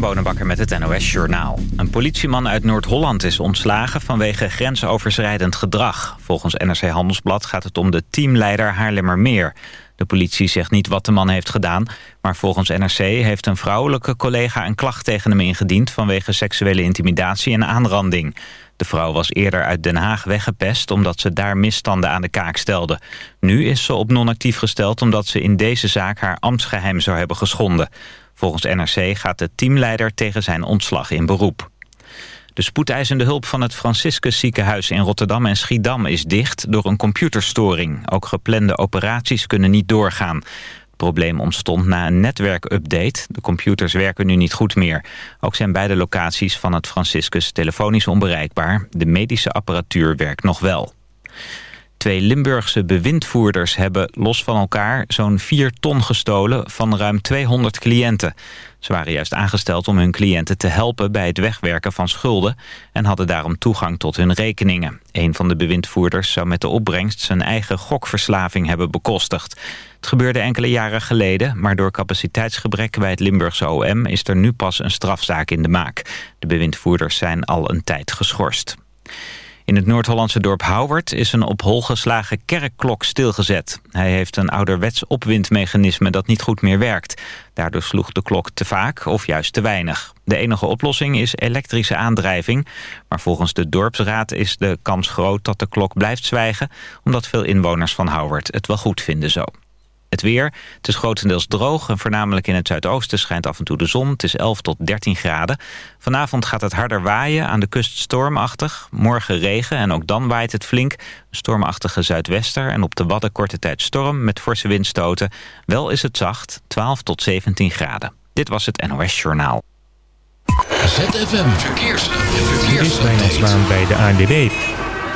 Bonenbakker met het NOS Journaal. Een politieman uit Noord-Holland is ontslagen vanwege grensoverschrijdend gedrag. Volgens NRC Handelsblad gaat het om de teamleider Haarlemmermeer. De politie zegt niet wat de man heeft gedaan... maar volgens NRC heeft een vrouwelijke collega een klacht tegen hem ingediend... vanwege seksuele intimidatie en aanranding. De vrouw was eerder uit Den Haag weggepest... omdat ze daar misstanden aan de kaak stelde. Nu is ze op non-actief gesteld... omdat ze in deze zaak haar ambtsgeheim zou hebben geschonden. Volgens NRC gaat de teamleider tegen zijn ontslag in beroep. De spoedeisende hulp van het Franciscus ziekenhuis in Rotterdam en Schiedam is dicht door een computerstoring. Ook geplande operaties kunnen niet doorgaan. Het probleem ontstond na een netwerkupdate. De computers werken nu niet goed meer. Ook zijn beide locaties van het Franciscus telefonisch onbereikbaar. De medische apparatuur werkt nog wel. Twee Limburgse bewindvoerders hebben los van elkaar zo'n 4 ton gestolen van ruim 200 cliënten. Ze waren juist aangesteld om hun cliënten te helpen bij het wegwerken van schulden en hadden daarom toegang tot hun rekeningen. Een van de bewindvoerders zou met de opbrengst zijn eigen gokverslaving hebben bekostigd. Het gebeurde enkele jaren geleden, maar door capaciteitsgebrek bij het Limburgse OM is er nu pas een strafzaak in de maak. De bewindvoerders zijn al een tijd geschorst. In het Noord-Hollandse dorp Houwert is een op hol geslagen kerkklok stilgezet. Hij heeft een ouderwets opwindmechanisme dat niet goed meer werkt. Daardoor sloeg de klok te vaak of juist te weinig. De enige oplossing is elektrische aandrijving. Maar volgens de dorpsraad is de kans groot dat de klok blijft zwijgen... omdat veel inwoners van Houwert het wel goed vinden zo. Het weer, het is grotendeels droog en voornamelijk in het zuidoosten schijnt af en toe de zon. Het is 11 tot 13 graden. Vanavond gaat het harder waaien, aan de kust stormachtig. Morgen regen en ook dan waait het flink. Een stormachtige zuidwester en op de Wadden korte tijd storm met forse windstoten. Wel is het zacht, 12 tot 17 graden. Dit was het NOS Journaal. ZFM Verkeers. Verkeers. Dit is bij de ANWB.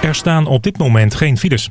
Er staan op dit moment geen files.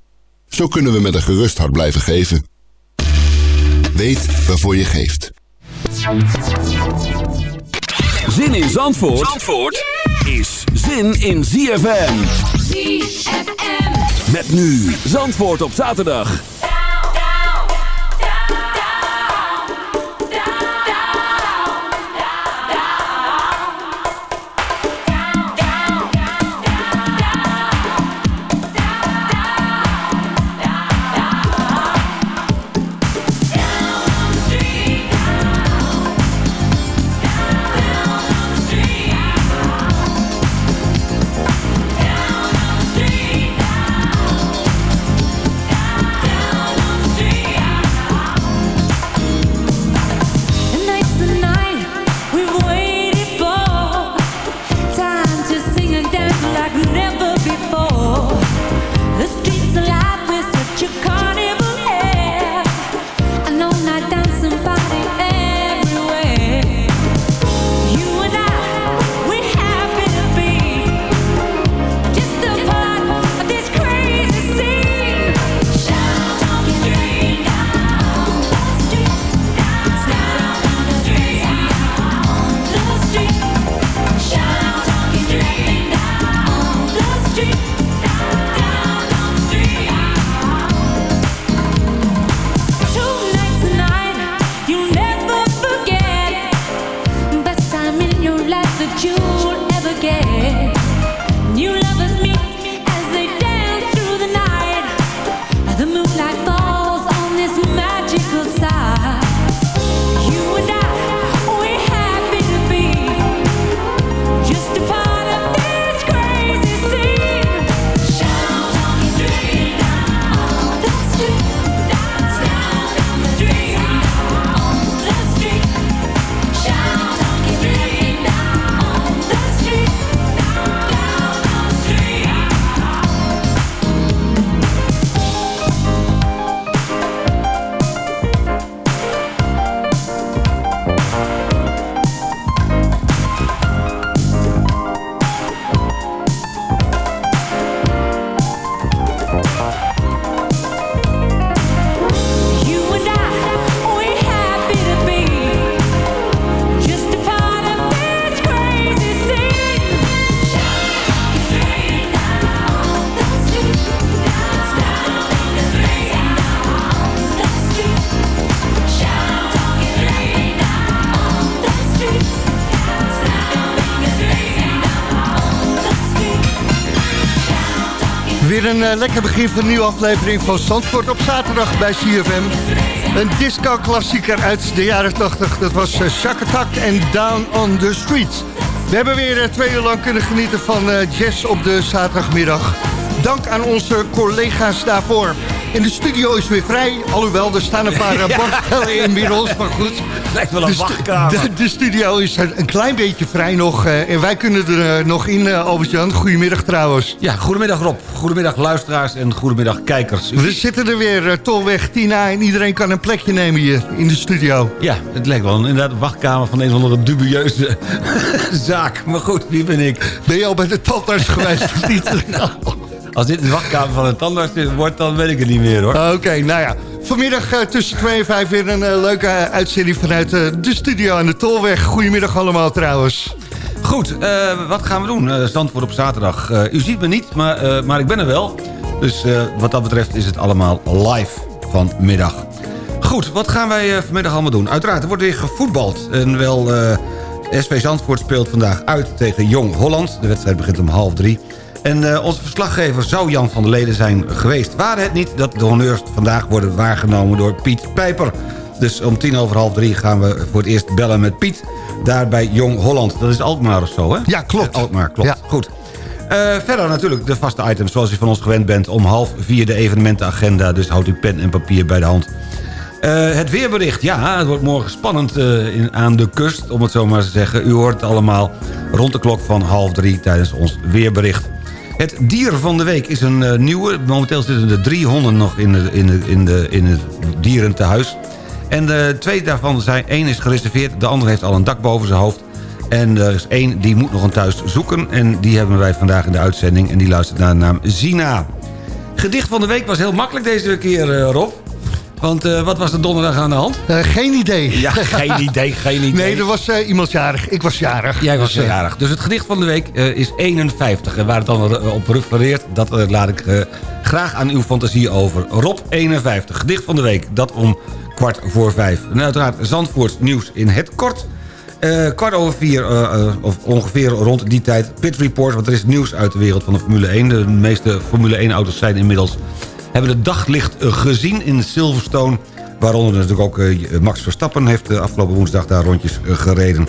Zo kunnen we met een gerust hart blijven geven. Weet waarvoor je geeft. Zin in Zandvoort, Zandvoort is zin in ZFM. ZFM. Met nu Zandvoort op zaterdag. you. Eh, lekker begin van een nieuwe aflevering van Zandvoort op zaterdag bij CFM. Een disco-klassieker uit de jaren 80. Dat was Shack Attack en Down on the Street. We hebben weer eh, twee uur lang kunnen genieten van eh, jazz op de zaterdagmiddag. Dank aan onze collega's daarvoor. En de studio is weer vrij. Alhoewel, er staan een paar uh, bankstellen inmiddels. Maar goed. Lijkt wel een de, wachtkamer. de, de studio is een klein beetje vrij nog. eh, en wij kunnen er eh, nog in, Albert-Jan. Goedemiddag trouwens. Ja, goedemiddag Rob. Goedemiddag luisteraars en goedemiddag kijkers. We zitten er weer, Tolweg Tina. En iedereen kan een plekje nemen hier in de studio. Ja, het lijkt wel een, inderdaad wachtkamer van een of andere dubieuze zaak. Maar goed, wie ben ik? Ben je al bij de tandarts geweest of niet? Nou, als dit de wachtkamer van een tandarts wordt, dan weet ik het niet meer hoor. Oké, nou ja. Vanmiddag eh, tussen 2 en 5 weer een eh, leuke eh, uitzending vanuit de studio aan de Tolweg. Goedemiddag allemaal trouwens. Goed, wat gaan we doen? Zandvoort op zaterdag. U ziet me niet, maar, maar ik ben er wel. Dus wat dat betreft is het allemaal live vanmiddag. Goed, wat gaan wij vanmiddag allemaal doen? Uiteraard, er wordt weer gevoetbald. En wel, SV Zandvoort speelt vandaag uit tegen Jong Holland. De wedstrijd begint om half drie. En eh, onze verslaggever zou Jan van der Leden zijn geweest. Waren het niet dat de honneurs vandaag worden waargenomen door Piet Pijper. Dus om tien over half drie gaan we voor het eerst bellen met Piet. Daar bij Jong Holland. Dat is Alkmaar of zo, hè? Ja, klopt. Alkmaar, klopt. Ja. Goed. Eh, verder natuurlijk de vaste items zoals u van ons gewend bent. Om half vier de evenementenagenda. Dus houdt u pen en papier bij de hand. Eh, het weerbericht, ja, het wordt morgen spannend in, aan de kust, om het zo maar te zeggen. U hoort het allemaal rond de klok van half drie tijdens ons weerbericht. Het dier van de week is een eh, nieuwe. Momenteel zitten er drie honden nog in, de, in, de, in, de, in het dierentehuis. En de twee daarvan zijn, één is gereserveerd, de andere heeft al een dak boven zijn hoofd. En er is één die moet nog een thuis zoeken. En die hebben wij vandaag in de uitzending. En die luistert naar de naam Zina. Gedicht van de week was heel makkelijk deze keer, eh, Rob. Want eh, wat was er donderdag aan de hand? Eh, geen idee. Ja, geen idee, geen idee. Nee, er was eh, iemand jarig. Ik was jarig. Jij was Dus, jarig. Dus het gedicht van de week eh, is 51. En waar het dan op refereert, dat laat ik eh, graag aan uw fantasie over. Rob 51, gedicht van de week. Dat om kwart voor vijf. En uiteraard Zandvoorts nieuws in het kort. Eh, kwart over vier, eh, eh, of ongeveer rond die tijd, Pit Report. Want er is nieuws uit de wereld van de Formule 1. De meeste Formule 1 auto's zijn inmiddels... hebben het daglicht eh, gezien in Silverstone. Waaronder natuurlijk ook eh, Max Verstappen heeft de afgelopen woensdag daar rondjes eh, gereden.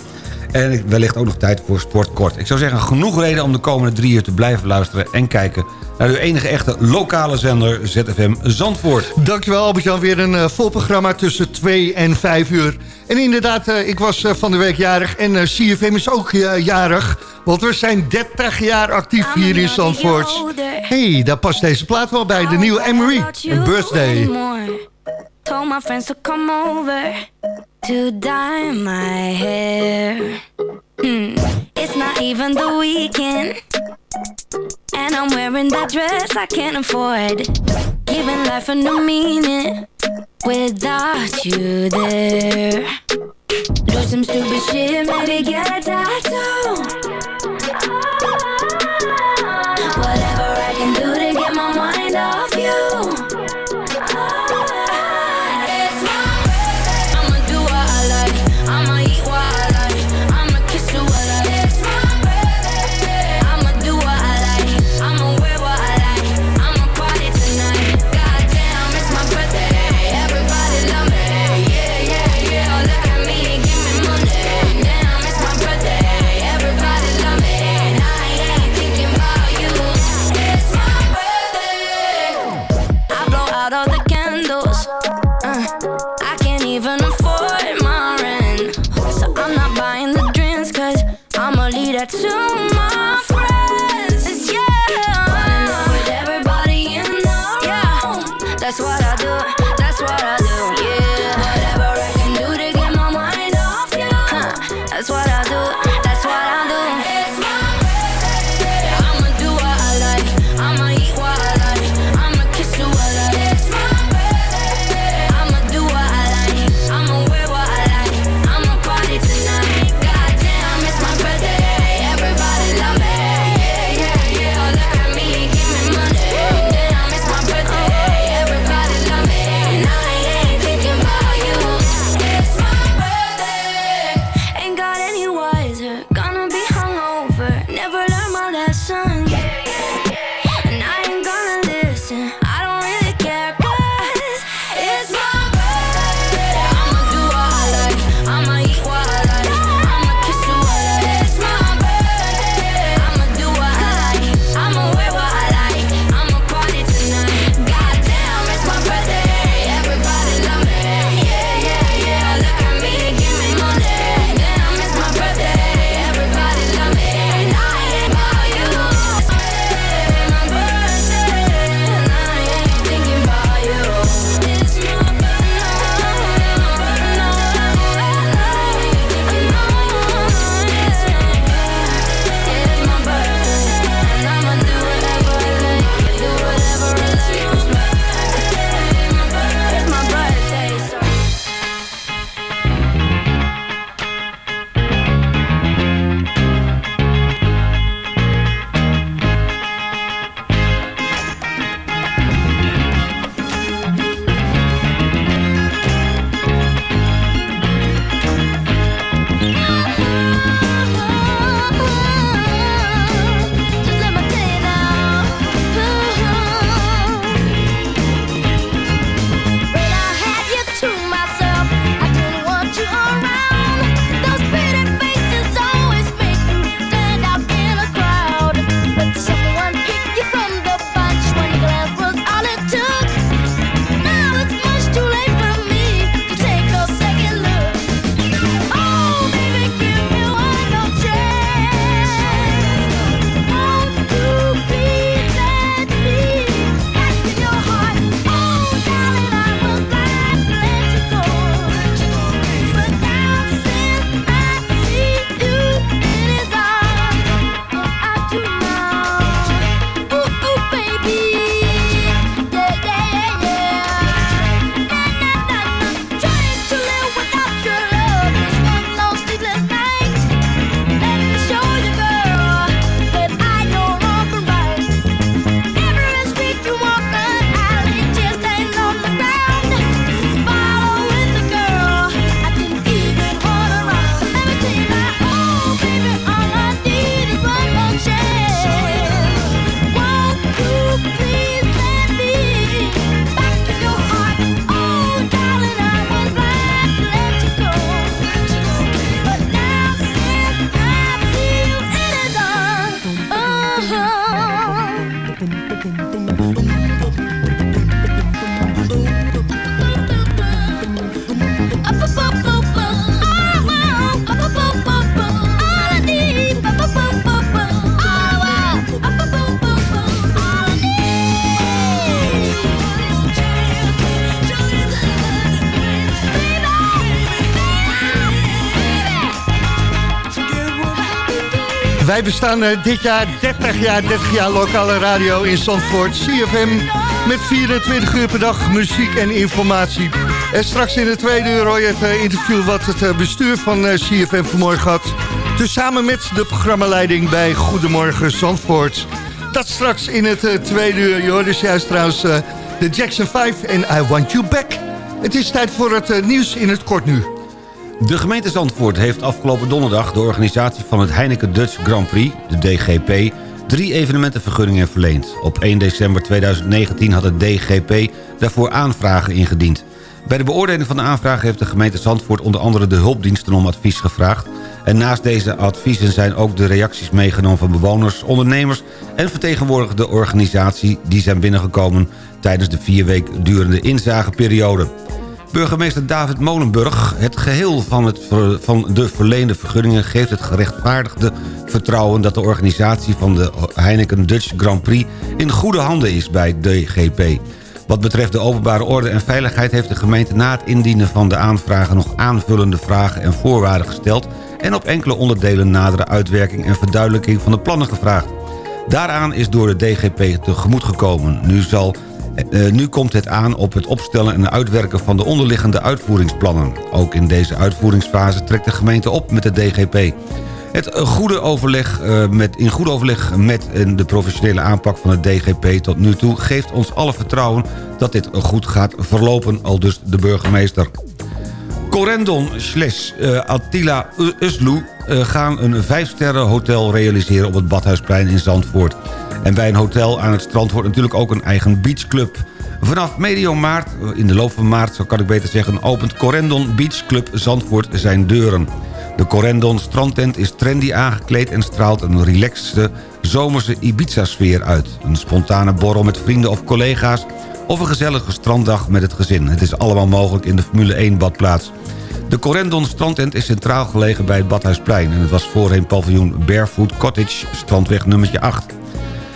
En wellicht ook nog tijd voor sportkort. Ik zou zeggen, genoeg reden om de komende drie uur te blijven luisteren... en kijken naar uw enige echte lokale zender ZFM Zandvoort. Dankjewel Albert-Jan. Weer een eh, vol programma tussen 2 en 5 uur. En inderdaad, eh, ik was eh, van de week jarig en eh, CFM is ook eh, jarig. Want we zijn 30 jaar actief hier in Zandvoort. hey, daar past deze plaat wel bij. De nieuwe Emery. Een birthday. Told my friends to come over to dye my hair. Hmm. It's not even the weekend. And I'm wearing that dress I can't afford. Giving life a new meaning without you there. Do some stupid shit, maybe get a tattoo. That to my friends. Yeah. Running with everybody in the room. That's what I do. Wij bestaan eh, dit jaar 30 jaar, 30 jaar lokale radio in Zandvoort. CFM met 24 uur per dag muziek en informatie. En straks in de tweede uur hoor je het eh, interview wat het eh, bestuur van CFM vanmorgen had. Samen met de programmaleiding bij Goedemorgen Zandvoort. Dat straks in het tweede uur. Je hoort dus juist trouwens de Jackson 5 en I Want You Back. Het is tijd voor het nieuws in het kort nu. De gemeente Zandvoort heeft afgelopen donderdag... de organisatie van het Heineken Dutch Grand Prix, de DGP... drie evenementenvergunningen verleend. Op 1 december 2019 had het DGP daarvoor aanvragen ingediend. Bij de beoordeling van de aanvraag heeft de gemeente Zandvoort... onder andere de hulpdiensten om advies gevraagd. En naast deze adviezen zijn ook de reacties meegenomen van bewoners, ondernemers... en vertegenwoordigde organisatie die zijn binnengekomen... tijdens de vier week durende inzageperiode. Burgemeester David Molenburg, het geheel van, het, van de verleende vergunningen... geeft het gerechtvaardigde vertrouwen dat de organisatie van de Heineken Dutch Grand Prix... in goede handen is bij DGP. Wat betreft de openbare orde en veiligheid... heeft de gemeente na het indienen van de aanvragen... nog aanvullende vragen en voorwaarden gesteld... en op enkele onderdelen nadere uitwerking en verduidelijking van de plannen gevraagd. Daaraan is door de DGP tegemoet gekomen. Nu, zal, eh, nu komt het aan op het opstellen en uitwerken van de onderliggende uitvoeringsplannen. Ook in deze uitvoeringsfase trekt de gemeente op met de DGP. Het eh, goede overleg, eh, met, in goed overleg met de professionele aanpak van het DGP tot nu toe... geeft ons alle vertrouwen dat dit goed gaat verlopen, al dus de burgemeester. Corendon slash eh, Attila Uslu eh, gaan een vijfsterren hotel realiseren op het Badhuisplein in Zandvoort. En bij een hotel aan het strand wordt natuurlijk ook een eigen beachclub. Vanaf medio maart, eh, in de loop van maart zo kan ik beter zeggen... opent Corendon Beach Club Zandvoort zijn deuren. De Corendon strandtent is trendy aangekleed en straalt een relaxte zomerse Ibiza-sfeer uit. Een spontane borrel met vrienden of collega's of een gezellige stranddag met het gezin. Het is allemaal mogelijk in de Formule 1 badplaats. De Corendon strandtent is centraal gelegen bij het Badhuisplein... en het was voorheen paviljoen Barefoot Cottage, strandweg nummertje 8.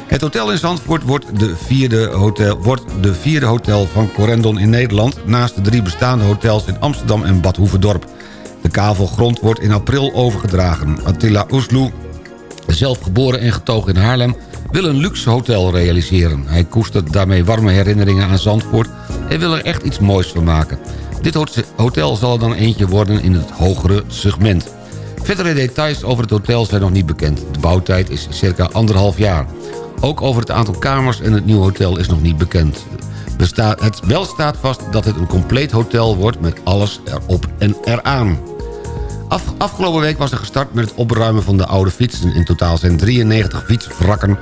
Het hotel in Zandvoort wordt de vierde hotel, wordt de vierde hotel van Corendon in Nederland... naast de drie bestaande hotels in Amsterdam en Bad Hoeverdorp. De kavelgrond wordt in april overgedragen. Attila Oesloe, zelf geboren en getogen in Haarlem... wil een luxe hotel realiseren. Hij koestert daarmee warme herinneringen aan Zandvoort... en wil er echt iets moois van maken. Dit hot- hotel zal er dan eentje worden in het hogere segment. Verdere details over het hotel zijn nog niet bekend. De bouwtijd is circa anderhalf jaar. Ook over het aantal kamers en het nieuwe hotel is nog niet bekend. Het wel staat vast dat het een compleet hotel wordt met alles erop en eraan. Af, afgelopen week was er gestart met het opruimen van de oude fietsen. In totaal zijn 93 fietswrakken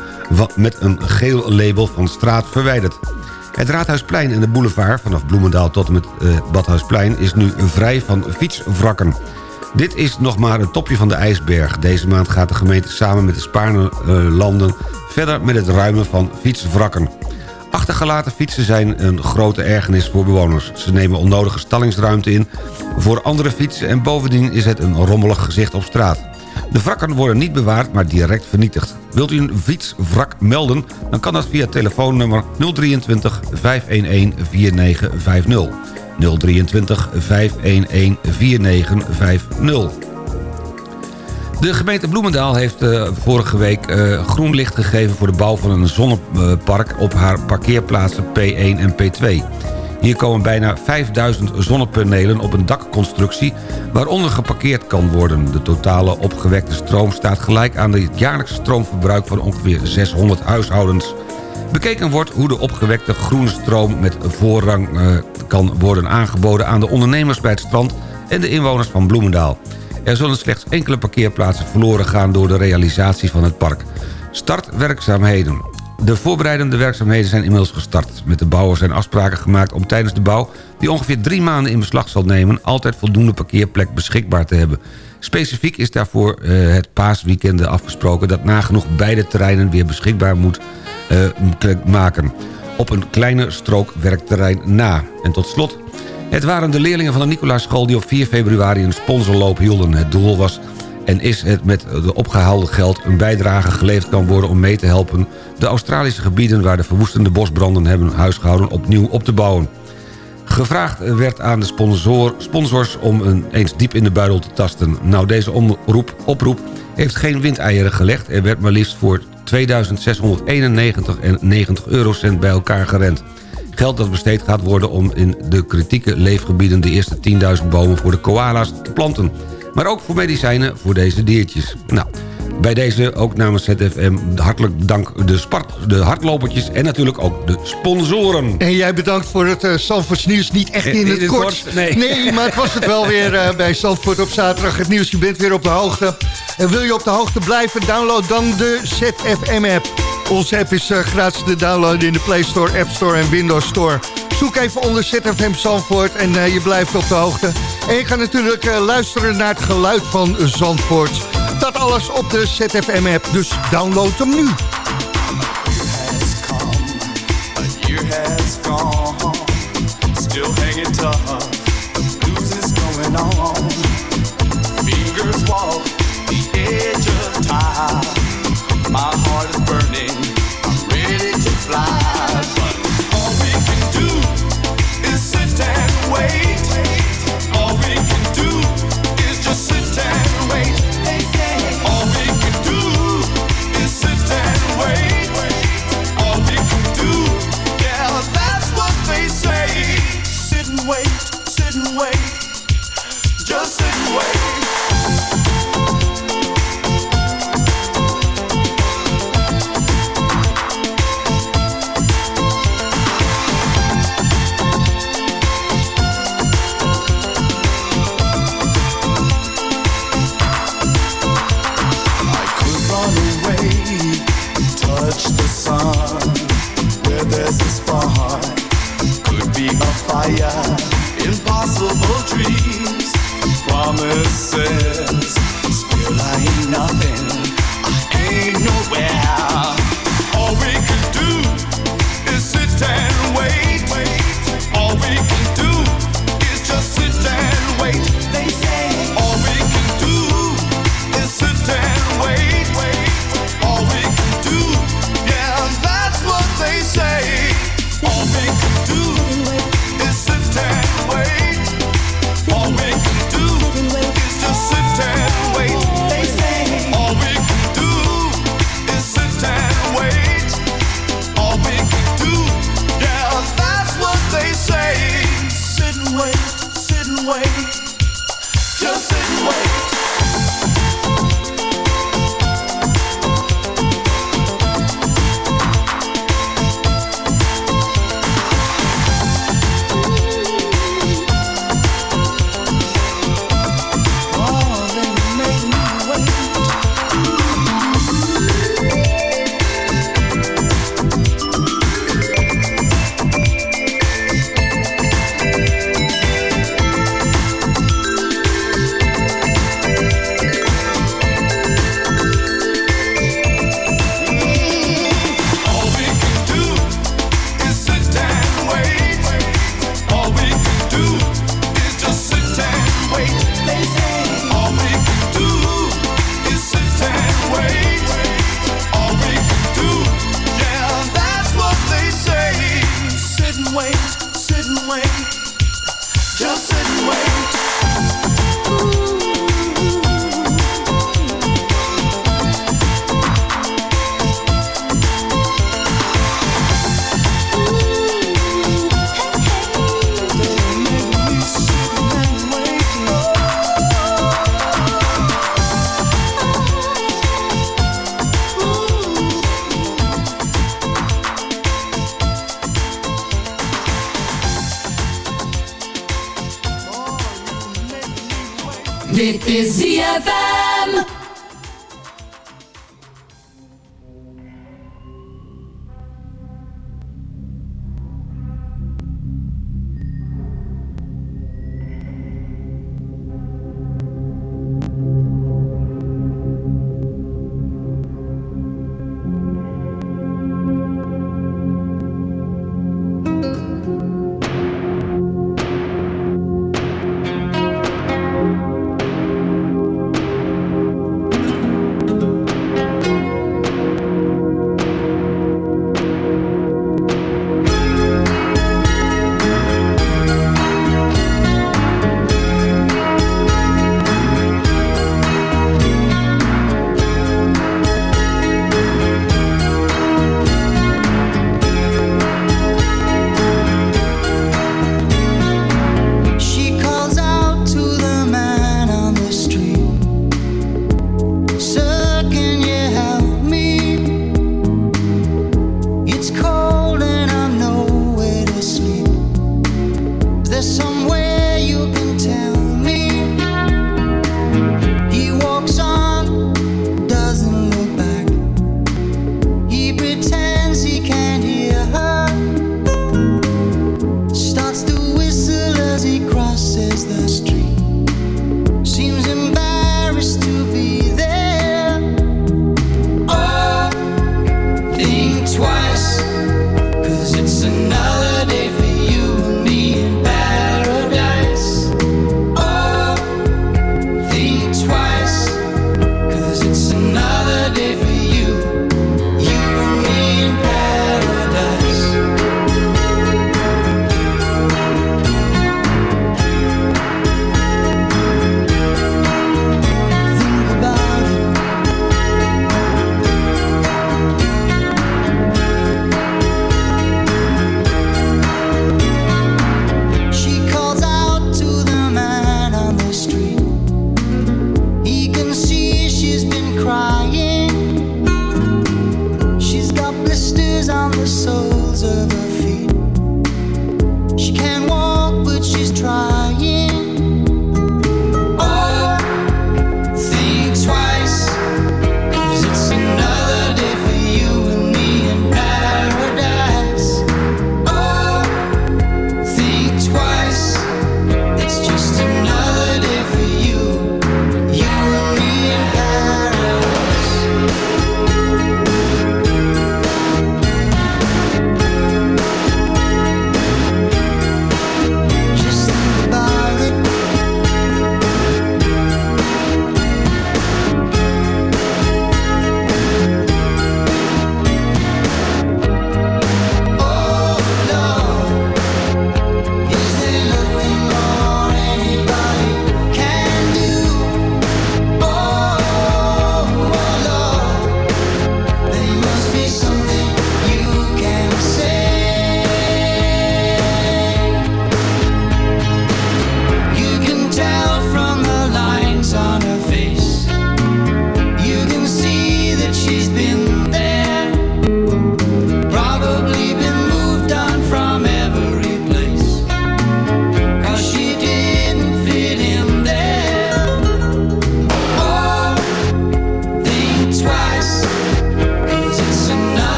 met een geel label van straat verwijderd. Het Raadhuisplein en de boulevard vanaf Bloemendaal tot en met eh, Badhuisplein... is nu vrij van fietswrakken. Dit is nog maar het topje van de ijsberg. Deze maand gaat de gemeente samen met de Spaarne eh, landen... verder met het ruimen van fietswrakken. Achtergelaten fietsen zijn een grote ergernis voor bewoners. Ze nemen onnodige stallingsruimte in voor andere fietsen... en bovendien is het een rommelig gezicht op straat. De wrakken worden niet bewaard, maar direct vernietigd. Wilt u een fietswrak melden, dan kan dat via telefoonnummer 023 511 4950. 023 511 4950. De gemeente Bloemendaal heeft eh, vorige week eh, groen licht gegeven... voor de bouw van een zonnepark op haar parkeerplaatsen P1 en P2. Hier komen bijna 5000 zonnepanelen op een dakconstructie... waaronder geparkeerd kan worden. De totale opgewekte stroom staat gelijk aan het jaarlijkse stroomverbruik... van ongeveer 600 huishoudens. Bekeken wordt hoe de opgewekte groene stroom met voorrang eh, kan worden aangeboden... aan de ondernemers bij het strand en de inwoners van Bloemendaal. Er zullen slechts enkele parkeerplaatsen verloren gaan door de realisatie van het park. Startwerkzaamheden. De voorbereidende werkzaamheden zijn inmiddels gestart. Met de bouwers zijn afspraken gemaakt om tijdens de bouw... die ongeveer drie maanden in beslag zal nemen... altijd voldoende parkeerplek beschikbaar te hebben. Specifiek is daarvoor eh, het paasweekend afgesproken... dat nagenoeg beide terreinen weer beschikbaar moet eh, maken. Op een kleine strook werkterrein na. En tot slot het waren de leerlingen van de Nicolaaschool die op 4 februari een sponsorloop hielden. Het doel was en is het met de opgehaalde geld een bijdrage geleverd kan worden om mee te helpen de Australische gebieden waar de verwoestende bosbranden hebben huisgehouden opnieuw op te bouwen. Gevraagd werd aan de sponsor, sponsors om een, eens diep in de buidel te tasten. Nou, deze oproep heeft geen windeieren gelegd... er werd maar liefst voor 2691 en 90 eurocent bij elkaar gerend. Geld dat besteed gaat worden om in de kritieke leefgebieden... de eerste 10.000 bomen voor de koala's te planten. Maar ook voor medicijnen voor deze diertjes. Nou, bij deze ook namens ZFM hartelijk dank de, spart, de hardlopertjes... en natuurlijk ook de sponsoren. En jij bedankt voor het uh, Zandvoorts nieuws. Niet echt in het kort. nee. maar het was het wel weer uh, bij Zandvoort op zaterdag. Het nieuws, je bent weer op de hoogte. En wil je op de hoogte blijven, download dan de ZFM-app. Onze app is uh, gratis te downloaden in de Play Store, App Store en Windows Store. Zoek even onder ZFM Zandvoort en je blijft op de hoogte. En je kan natuurlijk luisteren naar het geluid van Zandvoort. Dat alles op de ZFM-app, dus download hem nu. Still. My heart is burning, I'm ready to fly. Fire, impossible dreams, promises. Still I ain't nothing, I ain't nowhere. All we can do is sit and wait. All we can do is just sit and wait. They say all we can do is sit and wait wait. All we can do, yeah, that's what they say. All we can do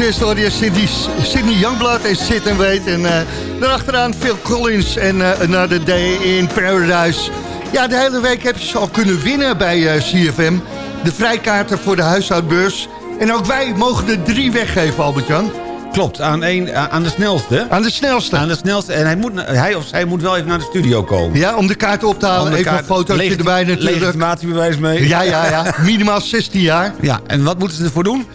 eerste hoor je Sydney, Sydney Youngblood en Sit and Wait. En eh daarachteraan Phil Collins en eh, Another Day in Paradise. Ja, de hele week heb je ze al kunnen winnen bij eh, CFM. De vrijkaarten voor de huishoudbeurs. En ook wij mogen er drie weggeven, Albert-Jan. Klopt, aan, een, aan de snelste. Aan de snelste. Aan de snelste. En hij, moet, hij of zij moet wel even naar de studio komen. Ja, om de kaart op te halen. Even kaart- een fotootje erbij natuurlijk. Legitimatiebewijs mee. Ja, ja, ja. Minimaal 16 jaar. Ja, en wat moeten ze ervoor doen?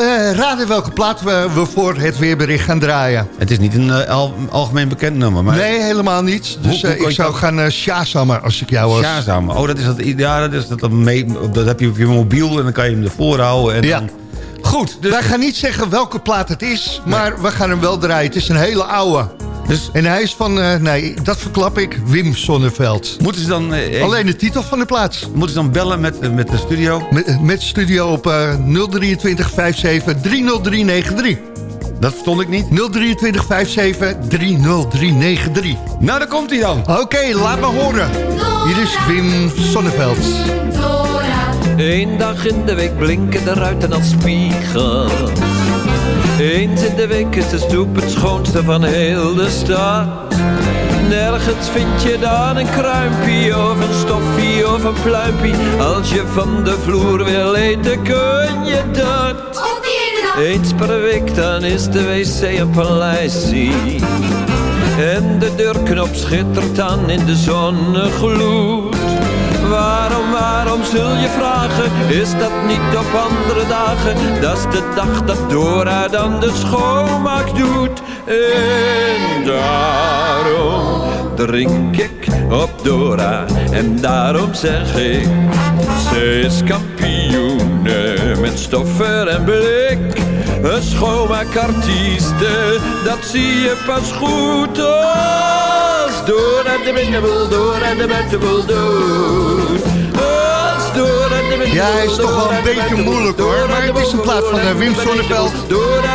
Eh, raden welke plaat we, we voor het weerbericht gaan draaien. Het is niet een eh, al- algemeen bekend nummer. Maar Nee, helemaal niet. Dus Hoe- hoe eh, ik zou dat- gaan uh, Shazammer als ik jou was. Shazam. Oh, dat is dat, ja, dat, is dat, mee, dat heb je op je mobiel en dan kan je hem ervoor houden. En Ja. dan, goed, dus, Wij gaan niet zeggen welke plaat het is, maar we gaan hem wel draaien. Het is een hele oude. Dus En hij is van, eh, nee, dat verklap ik, Wim Sonneveld. moeten ze dan, eh, Alleen de titel van de plaats. moeten ze dan bellen met, met de studio? Met, met studio op eh 023 57 30393. Dat verstond ik niet. 023 57 30393. Nou, daar komt hij dan. Oké, laat maar horen. Hier is Wim Sonneveld. Eén dag in de week blinken de ruiten als spiegel. Eens in de week is de stoep het schoonste van heel de stad. Nergens vind je dan een kruimpie of een stoffie of een pluimpie. Als je van de vloer wil eten kun je dat. Eens per week dan is de wc een paleisie. En de deurknop schittert dan in de zonnegloed. Waarom, waarom zul je vragen? Is dat niet op andere dagen? Dat is de dag dat Dora dan de schoonmaak doet. En daarom drink ik op Dora. En daarom zeg ik, ze is kampioene met stoffer en blik. Een schoonmaakartieste, dat zie je pas goed als Dora de Binnenbel, Dora de Binnenbel doet. Als Dora de Ja, hij is toch wel een beetje moeilijk hoor. Maar het is een plaat van eh, Wim Sonneveld.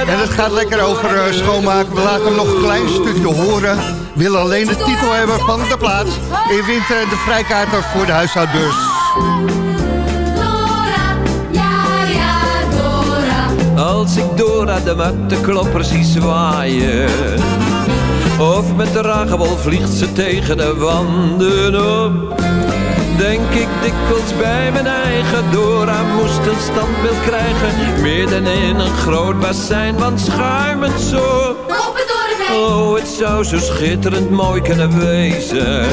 En het gaat lekker over eh, schoonmaken. We laten hem nog een klein stukje horen. Wil alleen de titel hebben van de plaat. En je wint eh, de vrijkaarten voor de huishoudbeurs. Als ik Dora de mattenklopper zie zwaaien Of met de ragebol vliegt ze tegen de wanden op. Denk ik dikwijls bij mijn eigen Dora moest een standbeeld krijgen. Midden in een groot bassin, want schuimend zo. Oh, het zou zo schitterend mooi kunnen wezen.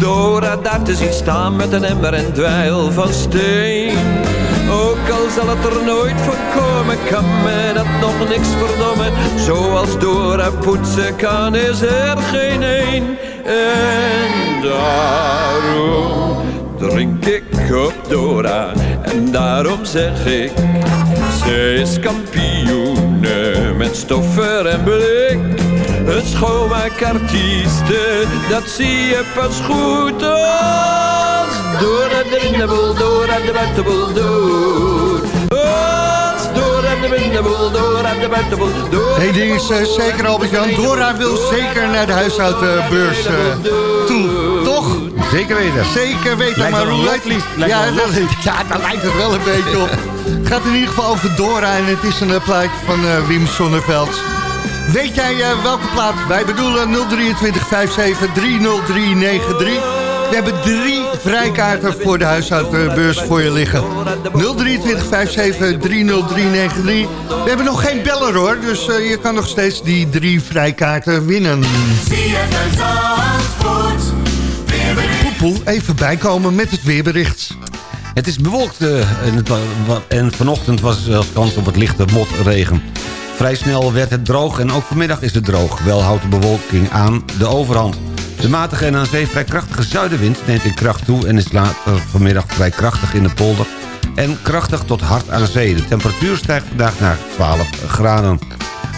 Dora daar te zien staan met een emmer en dweil van steen al zal het er nooit van komen, kan me dat nog niks verdommen. Zoals Dora poetsen kan, is er geen een. En daarom drink ik op Dora. En daarom zeg ik, ze is kampioene met stoffer en blik. Een schoonmaakartieste, dat zie je pas goed als Dora de binnenboel, Dora de buitenboel doet. Als Dora de binnenboel, Dora de buitenboel doet. Eén ding is eh, zeker, Albert-Jan. Dora wil zeker naar de huishoudbeurs eh, toe. Toch? Zeker weten. Zeker weten. Maar hoe lijkt ja, dat, lotlied. ja, daar lijkt het wel een beetje op. Het gaat in ieder geval over Dora en het is een eh, plaatje van eh, Wim Sonneveld. Weet jij eh, welke plaat wij bedoelen? 023 57 30393. We hebben drie vrijkaarten voor de huishoudbeurs voor je liggen. 023 57 30393. We hebben nog geen beller hoor, dus eh, je kan nog steeds die drie vrijkaarten winnen. Poepoe, even bijkomen met het weerbericht. Het is bewolkt eh, en, en vanochtend was er kans op wat lichte motregen. Vrij snel werd het droog en ook vanmiddag is het droog. Wel houdt de bewolking aan de overhand. De matige en aan zee vrij krachtige zuidenwind neemt in kracht toe... en is later vanmiddag vrij krachtig in de polder... en krachtig tot hard aan zee. De temperatuur stijgt vandaag naar 12 graden.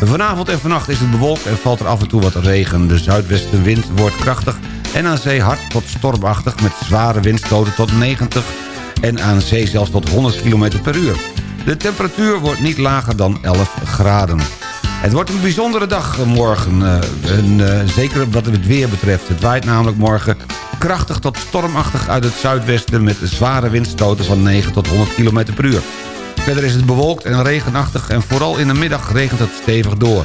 Vanavond en vannacht is het bewolkt en valt er af en toe wat regen. De zuidwestenwind wordt krachtig en aan zee hard tot stormachtig... met zware windstoten tot 90 en aan zee zelfs tot 100 km per uur. De temperatuur wordt niet lager dan 11 graden. Het wordt een bijzondere dag eh, morgen, eh, eh, zeker wat het weer betreft. Het waait namelijk morgen krachtig tot stormachtig uit het zuidwesten... met zware windstoten van 9 tot 100 km per uur. Verder is het bewolkt en regenachtig en vooral in de middag regent het stevig door.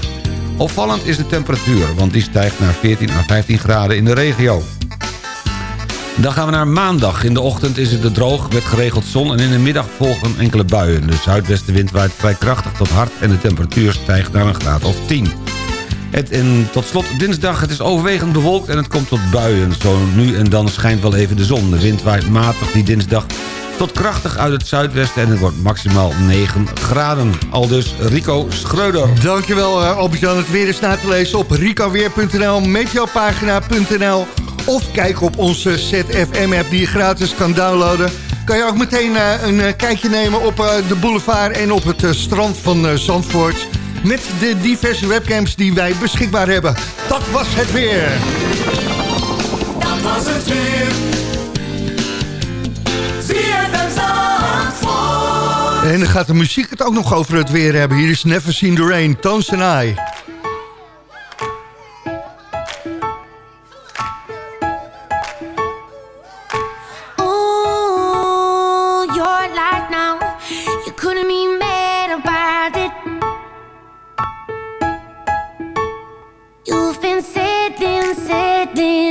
Opvallend is de temperatuur, want die stijgt naar 14 à 15 graden in de regio. Dan gaan we naar maandag. In de ochtend is het droog met geregeld zon... en in de middag volgen enkele buien. De zuidwestenwind waait vrij krachtig tot hard... en de temperatuur stijgt naar een graad of 10. Het, en tot slot dinsdag. Het is overwegend bewolkt en het komt tot buien. Zo nu en dan schijnt wel even de zon. De wind waait matig die dinsdag tot krachtig uit het zuidwesten... en het wordt maximaal 9 graden. Aldus Rico Schreuder. Dankjewel uh, Albert-Jan. Het weer is na te lezen op ricoweer.nl, meteopagina.nl... of kijk op onze ZFM-app die je gratis kan downloaden. Kan je ook meteen uh, een uh, kijkje nemen op uh, de boulevard en op het strand van Zandvoort... met de diverse webcams die wij beschikbaar hebben. Dat was het weer. Dat was het weer. ZFM Zandvoort. En dan gaat de muziek het ook nog over het weer hebben. Hier is Never Seen the Rain, Tones and I. You've been sitting, sitting,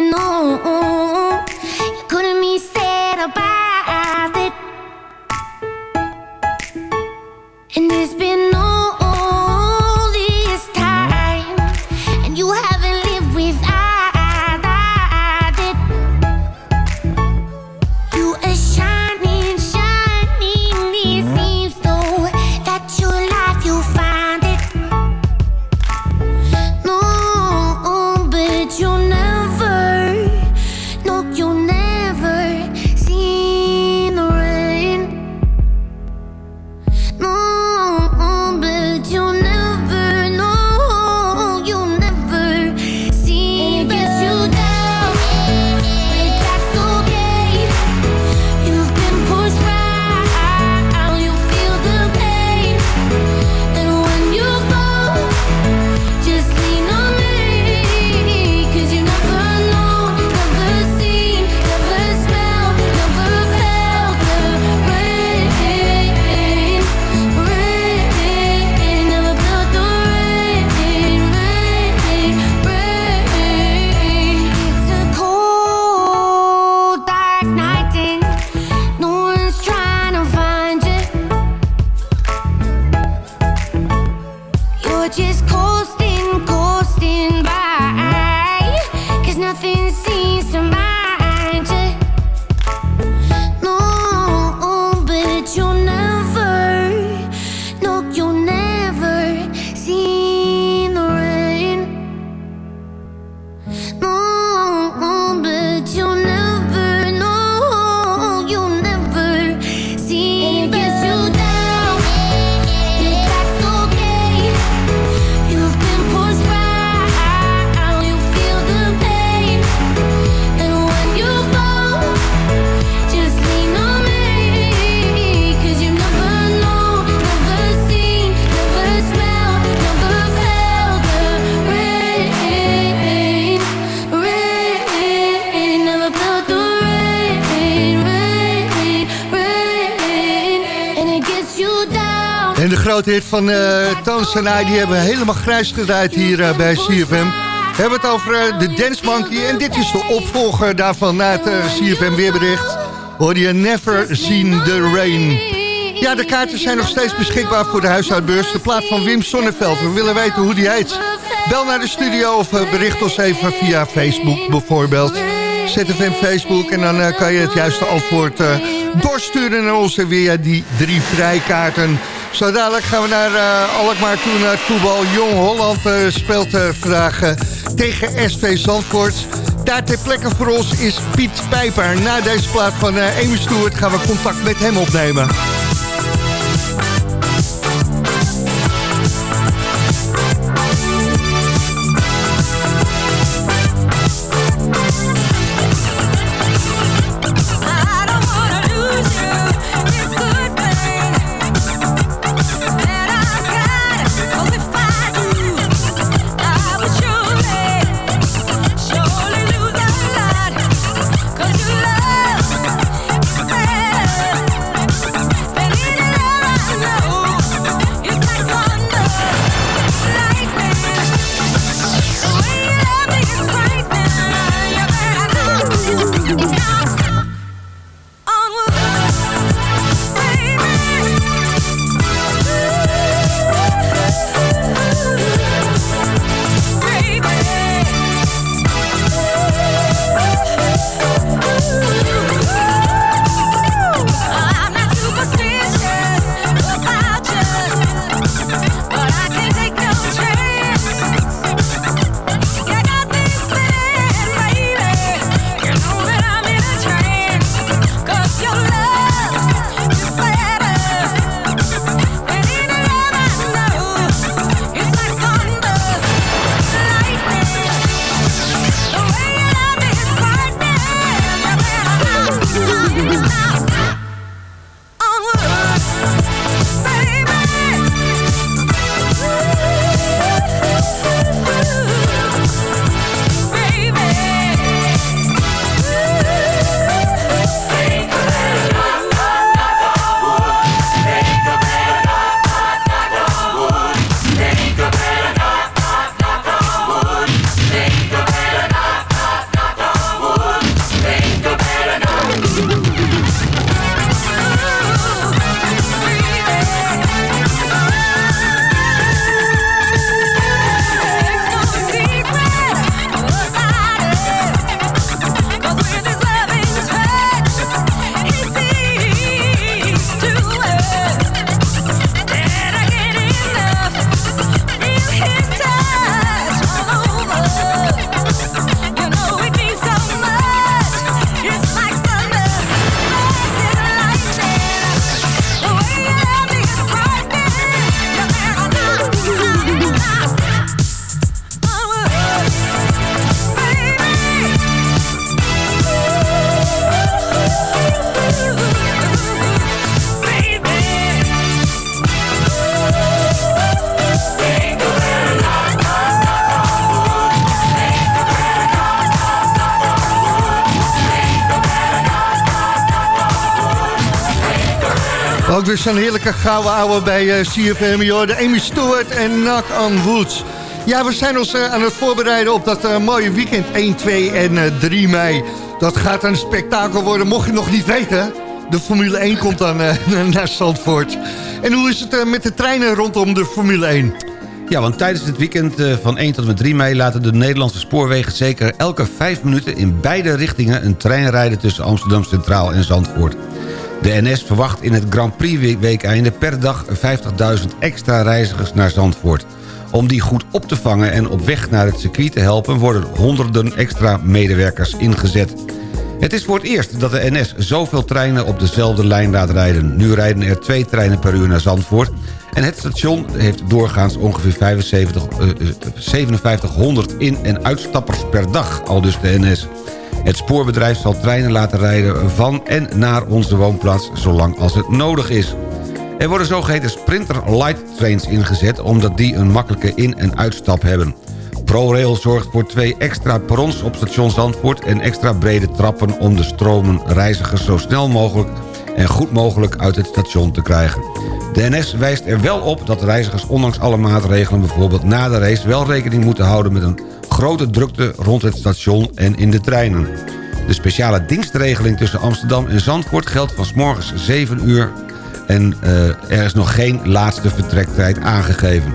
grote van I, die hebben helemaal grijs gedraaid hier eh, bij CFM. We hebben het over eh, de Dance Monkey en dit is de opvolger daarvan na het CFM weerbericht. Hoor je Never Seen the Rain. Ja, de kaarten zijn nog steeds beschikbaar voor de huishoudbeurs. De plaat van Wim Sonneveld. We willen weten hoe die heet. Bel naar de studio of bericht ons even via Facebook bijvoorbeeld. ZFM Facebook en dan kan je het juiste antwoord doorsturen naar ons en weer die drie vrijkaarten. Zo dadelijk gaan we naar eh, Alkmaar toe naar het voetbal. Jong Holland eh, speelt eh, vandaag tegen SV Zandvoort. Daar ter plekke voor ons is Piet Pijper. Na deze plaat van eh Amy Stewart gaan we contact met hem opnemen. Weer zo'n heerlijke gouden ouwe bij eh, CFM. joh. De Amy Stewart en Knock on Woods. Ja, we zijn ons eh, aan het voorbereiden op dat eh, mooie weekend 1, 2 en eh, 3 mei. Dat gaat een spektakel worden, mocht je nog niet weten. De Formule 1 komt dan naar Zandvoort. En hoe is het met de treinen rondom de Formule 1? Ja, want tijdens het weekend van 1 tot en met 3 mei... laten de Nederlandse spoorwegen zeker elke 5 minuten... in beide richtingen een trein rijden tussen Amsterdam Centraal en Zandvoort. De NS verwacht in het Grand Prix weekeinde per dag 50.000 extra reizigers naar Zandvoort. Om die goed op te vangen en op weg naar het circuit te helpen... worden honderden extra medewerkers ingezet. Het is voor het eerst dat de NS zoveel treinen op dezelfde lijn laat rijden. Nu rijden er twee treinen per uur naar Zandvoort... en het station heeft doorgaans ongeveer 75, eh, eh, 5700 in- en uitstappers per dag, al dus de NS. Het spoorbedrijf zal treinen laten rijden van en naar onze woonplaats... zolang als het nodig is. Er worden zogeheten Sprinter Light Trains ingezet... omdat die een makkelijke in- en uitstap hebben. ProRail zorgt voor twee extra perrons op station Zandvoort... en extra brede trappen om de stromen reizigers zo snel mogelijk... en goed mogelijk uit het station te krijgen. De NS wijst er wel op dat reizigers ondanks alle maatregelen... bijvoorbeeld na de race wel rekening moeten houden... met een grote drukte rond het station en in de treinen. De speciale dienstregeling tussen Amsterdam en Zandvoort geldt van morgens 7 uur... en eh, er is nog geen laatste vertrektijd aangegeven.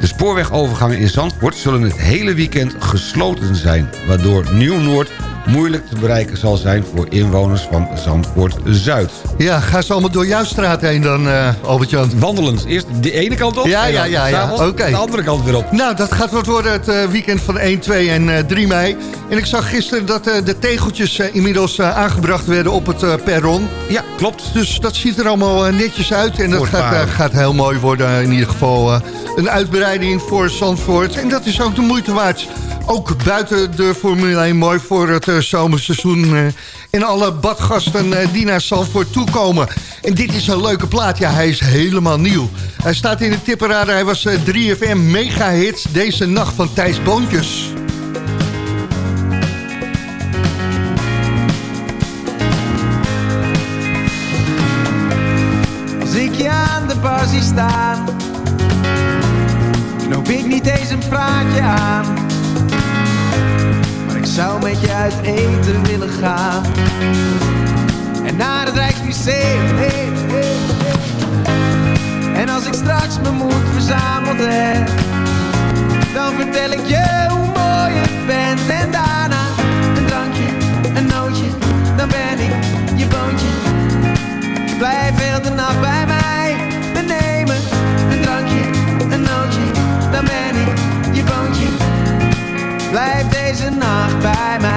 De spoorwegovergangen in Zandvoort zullen het hele weekend gesloten zijn... waardoor Nieuw-Noord moeilijk te bereiken zal zijn voor inwoners van Zandvoort-Zuid. Ja, gaan ze allemaal door jouw straat heen dan, eh Albert-Jan? Wandelend. Eerst de ene kant op Ja, en ja, ja, ja. oké. de andere kant weer op. Nou, dat gaat wat worden het eh, weekend van 1, 2 en eh, 3 mei. En ik zag gisteren dat de tegeltjes inmiddels aangebracht werden op het perron. Ja, klopt. Dus dat ziet er allemaal netjes uit. En dat gaat, gaat heel mooi worden. In ieder geval een uitbreiding voor Zandvoort. En dat is ook de moeite waard. Ook buiten de Formule 1 mooi voor het eh, zomerseizoen. eh, en alle badgasten eh, die naar Zandvoort toekomen. En dit is een leuke plaat. Ja, hij is helemaal nieuw. Hij staat in de tipperader. Hij was eh, 3FM mega hits deze nacht van Thijs Boontjes. Ik je aan de bar zie staan, knoop ik niet eens een praatje aan. Zou met je uit eten willen gaan. En naar het Rijksmuseum. Hey, hey, hey. En als ik straks mijn moed verzameld heb, dan vertel ik je hoe mooi ik ben. En daarna een drankje, een nootje, dan ben ik je boontje. Blijf heel de nacht bij mij. We nemen een drankje, een nootje, dan ben ik je boontje. Blijf deze nacht bij mij.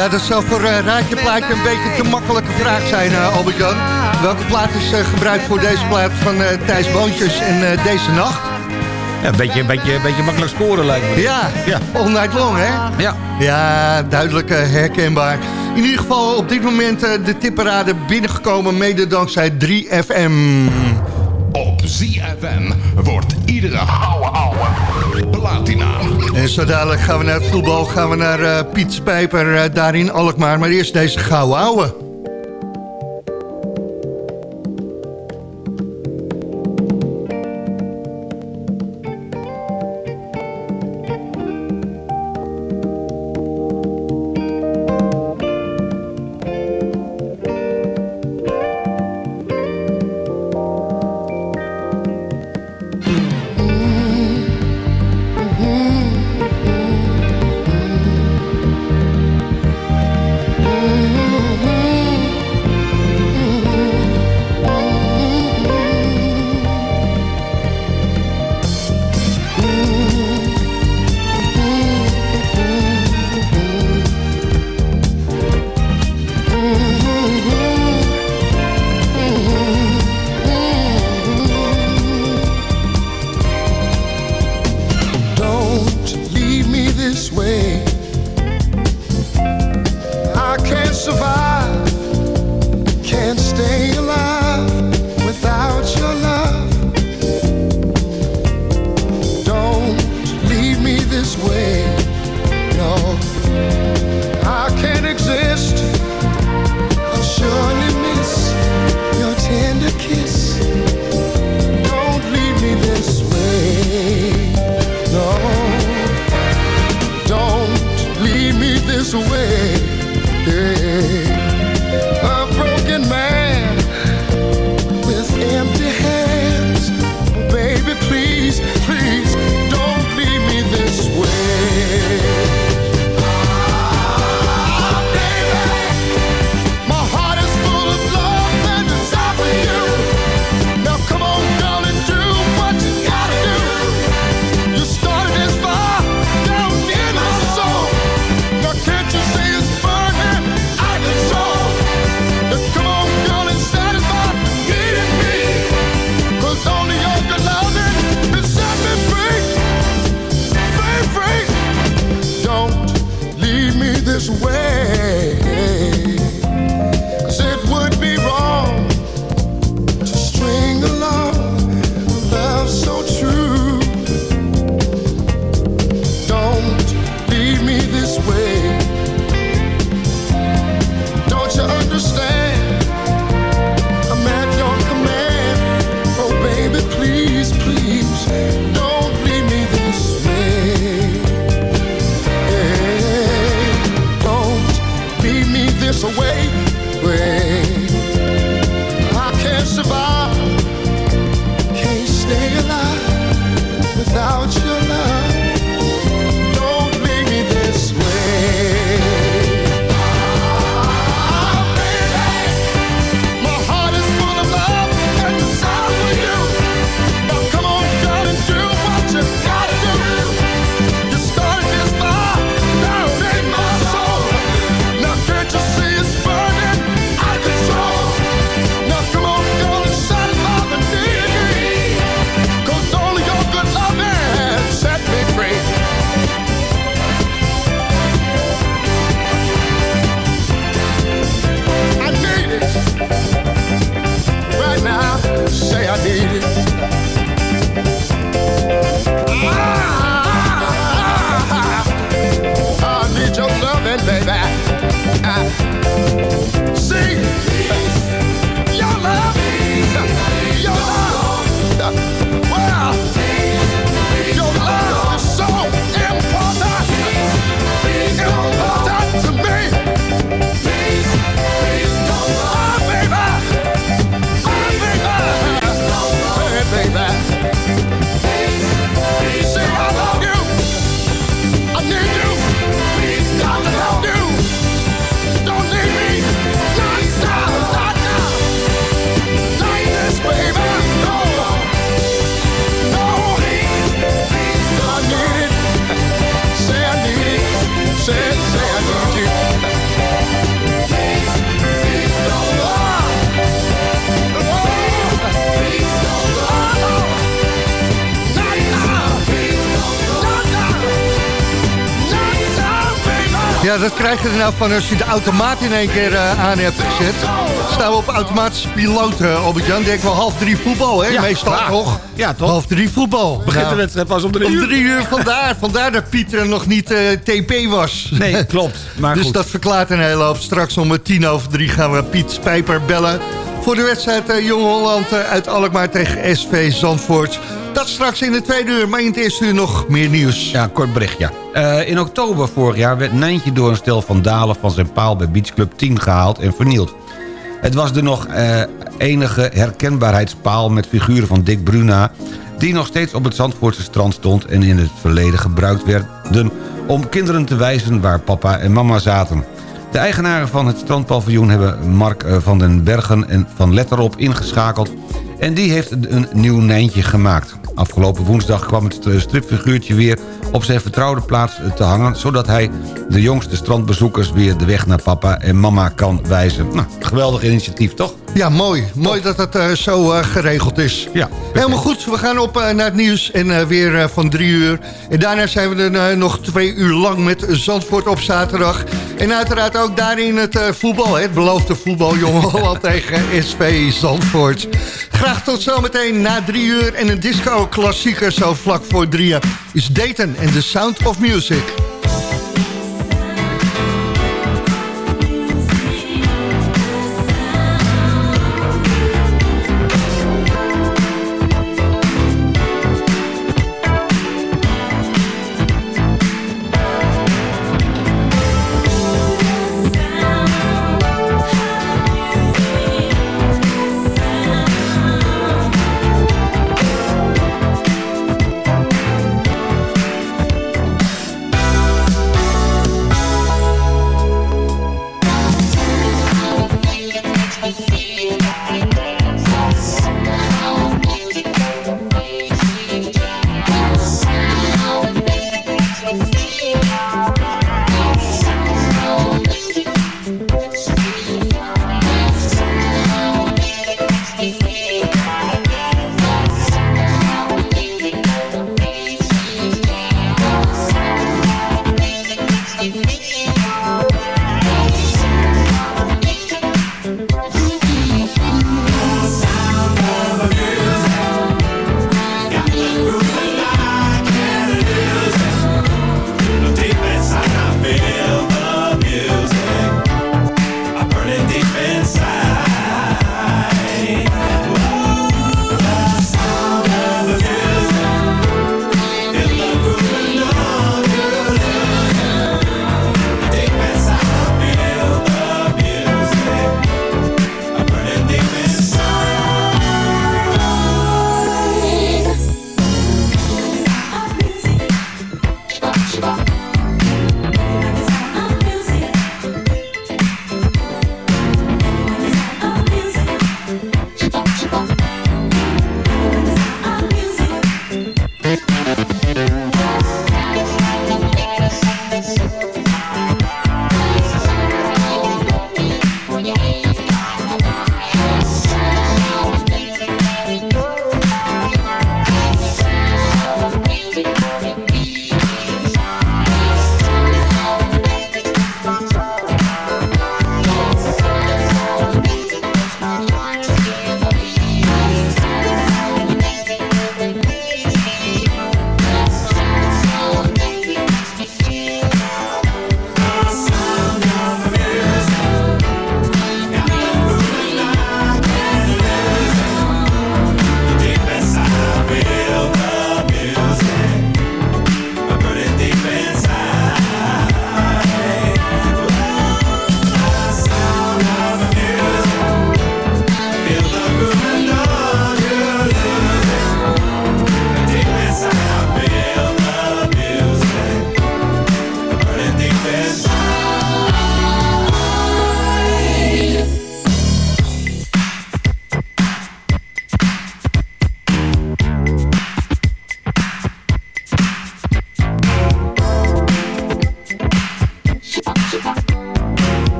Ja, dat zou voor uh, Raadje Plaatje een beetje te makkelijke vraag zijn, uh, Albert-Jan. Welke plaat is uh, gebruikt voor deze plaat van Thijs Boontjes en deze nacht? Ja, een beetje, een beetje, een beetje makkelijk scoren lijkt me. Ja, ja. all night long, hè? Ja. Ja, duidelijk herkenbaar. In ieder geval op dit moment de tipperade binnengekomen... mede dankzij 3FM. ZFM wordt iedere ouwe ouwe platina. En zo dadelijk gaan we naar voetbal, gaan we naar uh, Piet Spijper, uh, Alkmaar. Maar eerst deze gouden ouwe. Ja, dat krijg je er nou van als je de automaat in één keer eh, aan hebt gezet. Staan we op automatische piloot, eh, Albert-Jan. Denk wel half drie voetbal, hè? Ja, Meestal ja. toch? Ja, toch? Half drie voetbal. Begint Nou, de wedstrijd pas om drie om uur. drie uur vandaar. Vandaar dat Pieter nog niet eh, TP was. Nee, klopt. Maar dus goed. dat verklaart een hele hoop. Straks om tien over drie gaan we Piet Spijper bellen... voor de wedstrijd Jong Holland uit Alkmaar tegen SV Zandvoort. Dat straks in de tweede uur, maar in het eerste uur nog meer nieuws. Ja, kort bericht, ja. Eh, in oktober vorig jaar werd Nijntje door een stel vandalen van zijn paal bij Beach Club 10 gehaald en vernield. Het was de nog eh, enige herkenbaarheidspaal met figuren van Dick Bruna... die nog steeds op het Zandvoortse strand stond... en in het verleden gebruikt werden om kinderen te wijzen waar papa en mama zaten. De eigenaren van het strandpaviljoen hebben Mark eh, van den Bergen en van Letterop ingeschakeld... en die heeft een nieuw Nijntje gemaakt. Afgelopen woensdag kwam het eh, stripfiguurtje weer op zijn vertrouwde plaats eh, te hangen... zodat hij de jongste strandbezoekers weer de weg naar papa en mama kan wijzen. Nou, geweldig initiatief, toch? Ja, mooi. Mooi dat dat eh, zo geregeld is. Ja. Helemaal goed. We gaan op naar het nieuws en weer van drie uur. En daarna zijn we er nog twee uur lang met Zandvoort op zaterdag. En uiteraard ook daarin het voetbal. hè. Het beloofde voetbal, Jong Holland tegen SV Zandvoort. Graag tot zometeen na drie uur. En een disco-klassieker zo vlak voor drieën is Dayton en The Sound of Music.